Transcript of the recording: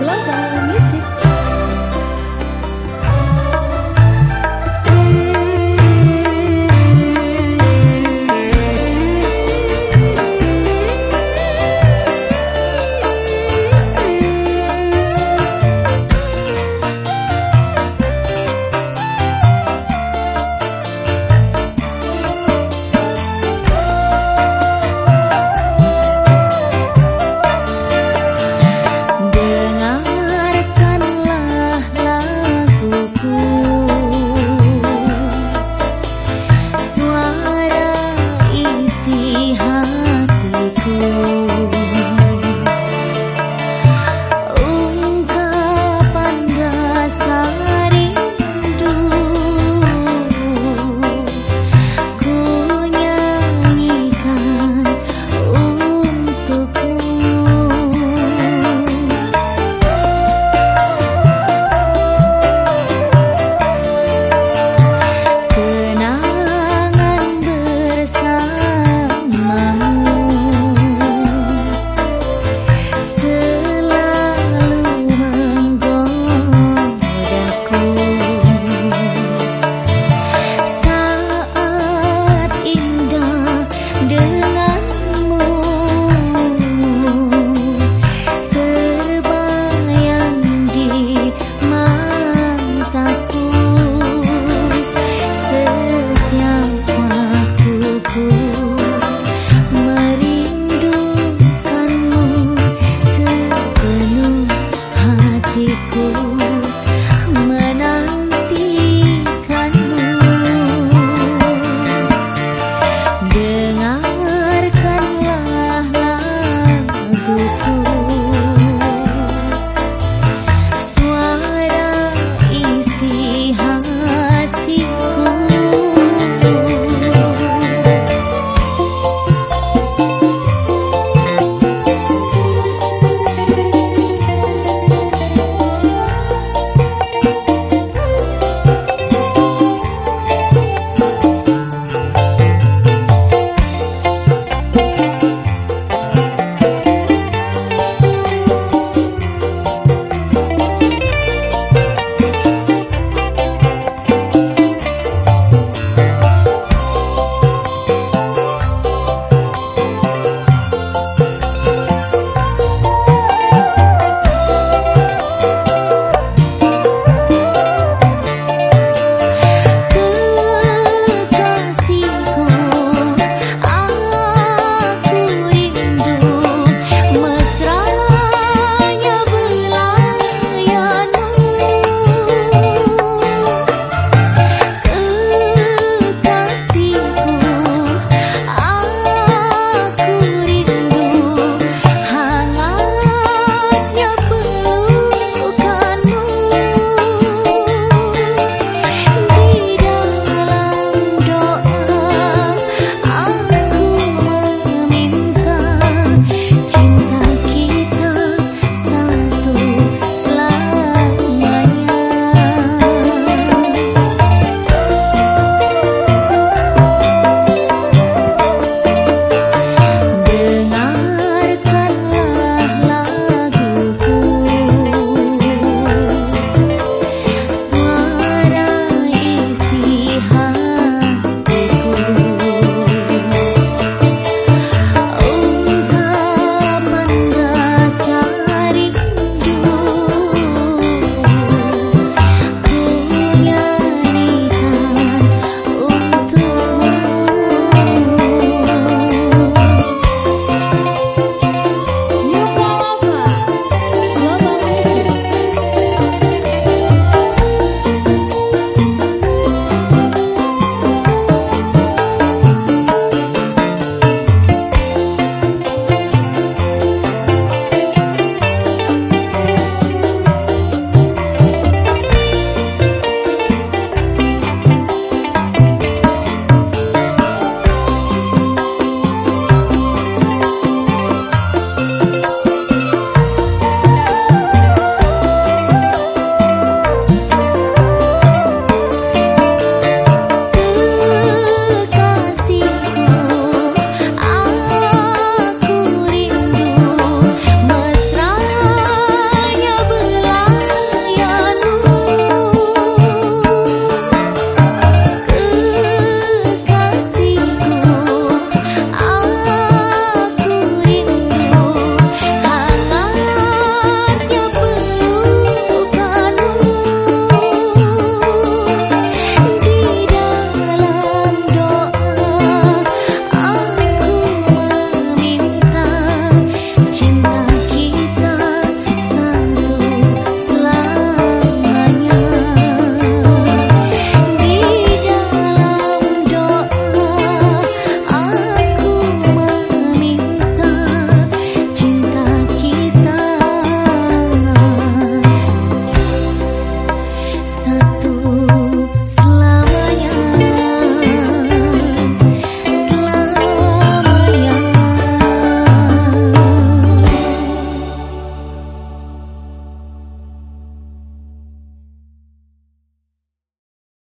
Love You.